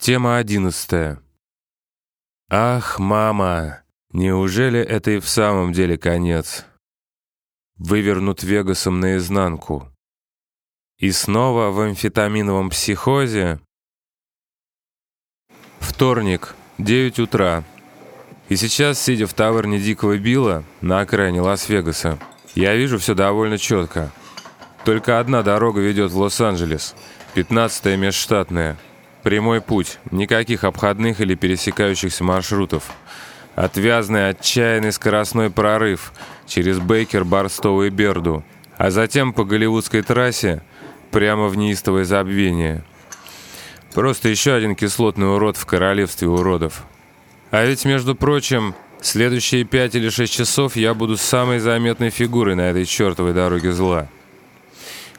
Тема одиннадцатая. Ах, мама, неужели это и в самом деле конец? Вывернут Вегасом наизнанку. И снова в амфетаминовом психозе? Вторник, 9 утра. И сейчас, сидя в таверне Дикого Билла на окраине Лас-Вегаса, я вижу все довольно четко. Только одна дорога ведет в Лос-Анджелес, 15-я межштатная – Прямой путь, никаких обходных или пересекающихся маршрутов. Отвязный, отчаянный скоростной прорыв через Бейкер, Барстоу и Берду, а затем по голливудской трассе прямо в неистовое забвение. Просто еще один кислотный урод в королевстве уродов. А ведь, между прочим, следующие пять или шесть часов я буду самой заметной фигурой на этой чертовой дороге зла.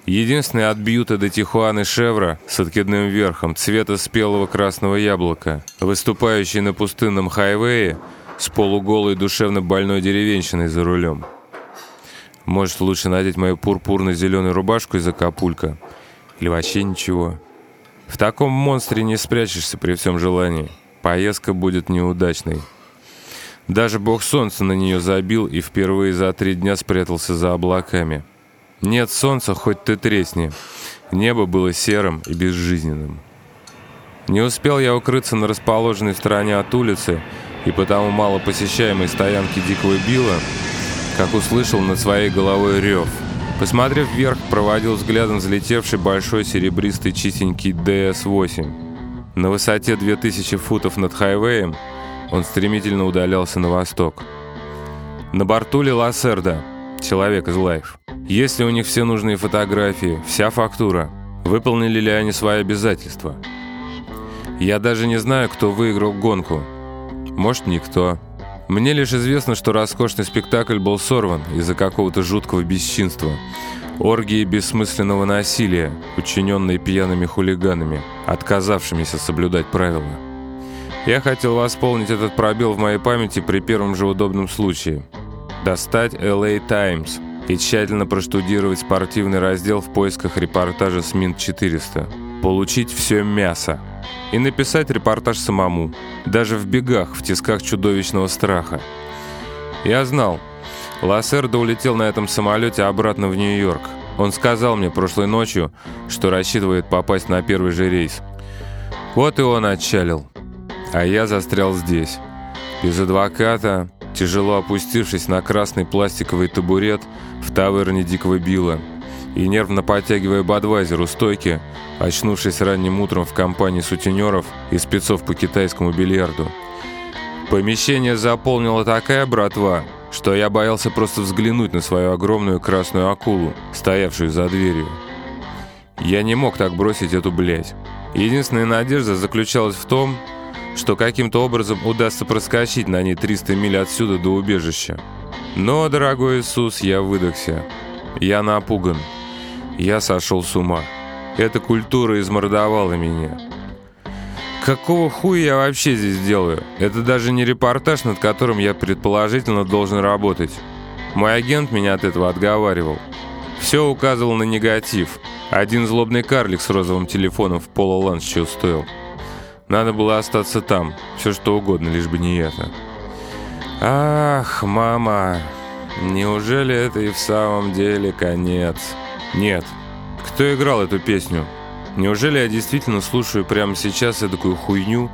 Единственный от Бьюта до Тихуаны Шевра с откидным верхом цвета спелого красного яблока, выступающий на пустынном хайвее с полуголой душевно больной деревенщиной за рулем. Может, лучше надеть мою пурпурно-зеленую рубашку из Акапулька? Или вообще ничего? В таком монстре не спрячешься при всем желании. Поездка будет неудачной. Даже бог солнца на нее забил и впервые за три дня спрятался за облаками. Нет солнца, хоть ты тресни. Небо было серым и безжизненным. Не успел я укрыться на расположенной стороне от улицы и потому мало посещаемой стоянке Дикого Билла, как услышал над своей головой рев. Посмотрев вверх, проводил взглядом взлетевший большой серебристый чистенький ДС-8. На высоте 2000 футов над хайвеем он стремительно удалялся на восток. На борту ли Лассерда, человек из Лайф. Есть ли у них все нужные фотографии, вся фактура? Выполнили ли они свои обязательства? Я даже не знаю, кто выиграл гонку. Может, никто. Мне лишь известно, что роскошный спектакль был сорван из-за какого-то жуткого бесчинства. Оргии бессмысленного насилия, учиненные пьяными хулиганами, отказавшимися соблюдать правила. Я хотел восполнить этот пробел в моей памяти при первом же удобном случае. Достать LA Times – и тщательно проштудировать спортивный раздел в поисках репортажа с Минт-400. Получить все мясо. И написать репортаж самому. Даже в бегах, в тисках чудовищного страха. Я знал. Лассердо улетел на этом самолете обратно в Нью-Йорк. Он сказал мне прошлой ночью, что рассчитывает попасть на первый же рейс. Вот и он отчалил. А я застрял здесь. Без адвоката, тяжело опустившись на красный пластиковый табурет в таверне Дикого Билла и нервно подтягивая Бадвайзер у стойки, очнувшись ранним утром в компании сутенеров и спецов по китайскому бильярду. Помещение заполнила такая братва, что я боялся просто взглянуть на свою огромную красную акулу, стоявшую за дверью. Я не мог так бросить эту блядь. Единственная надежда заключалась в том, что каким-то образом удастся проскочить на ней 300 миль отсюда до убежища. Но, дорогой Иисус, я выдохся. Я напуган. Я сошел с ума. Эта культура измордовала меня. Какого хуя я вообще здесь делаю? Это даже не репортаж, над которым я предположительно должен работать. Мой агент меня от этого отговаривал. Все указывал на негатив. Один злобный карлик с розовым телефоном в полуланч чего стоил. Надо было остаться там, все что угодно, лишь бы не это. Ах, мама, неужели это и в самом деле конец? Нет. Кто играл эту песню? Неужели я действительно слушаю прямо сейчас такую хуйню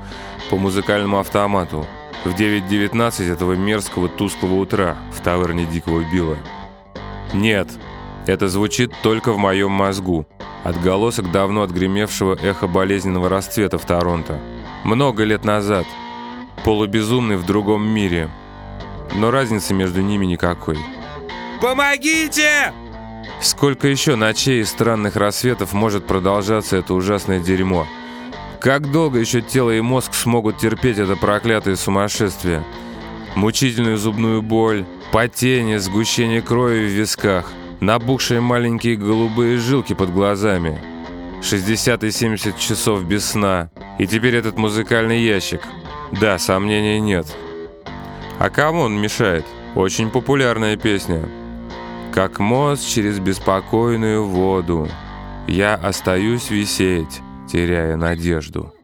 по музыкальному автомату в 9.19 этого мерзкого тусклого утра в таверне Дикого Билла? Нет, это звучит только в моем мозгу. Отголосок давно отгремевшего эхо болезненного расцвета в Торонто. Много лет назад. Полубезумный в другом мире. Но разницы между ними никакой. «Помогите!» Сколько еще ночей и странных рассветов может продолжаться это ужасное дерьмо? Как долго еще тело и мозг смогут терпеть это проклятое сумасшествие? Мучительную зубную боль, потение, сгущение крови в висках – набухшие маленькие голубые жилки под глазами. 60 и 70 часов без сна. И теперь этот музыкальный ящик. Да, сомнений нет. А кому он мешает? Очень популярная песня. Как мост через беспокойную воду. Я остаюсь висеть, теряя надежду.